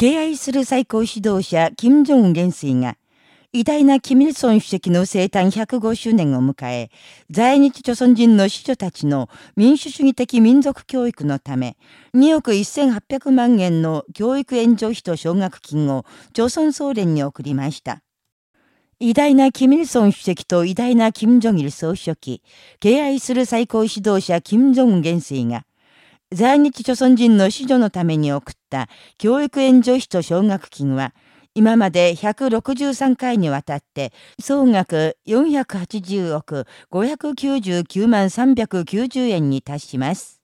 敬愛する最高指導者、金正恩元帥が、偉大なキミルソン主席の生誕105周年を迎え、在日朝鮮人の子女たちの民主主義的民族教育のため、2億1800万円の教育援助費と奨学金を朝鮮総連に送りました。偉大なキミルソン主席と偉大なキム・ジョギル総書記、敬愛する最高指導者キム・ジョン元帥が、在日朝鮮人の子女のために送った教育援助費と奨学金は、今まで163回にわたって、総額480億599万390円に達します。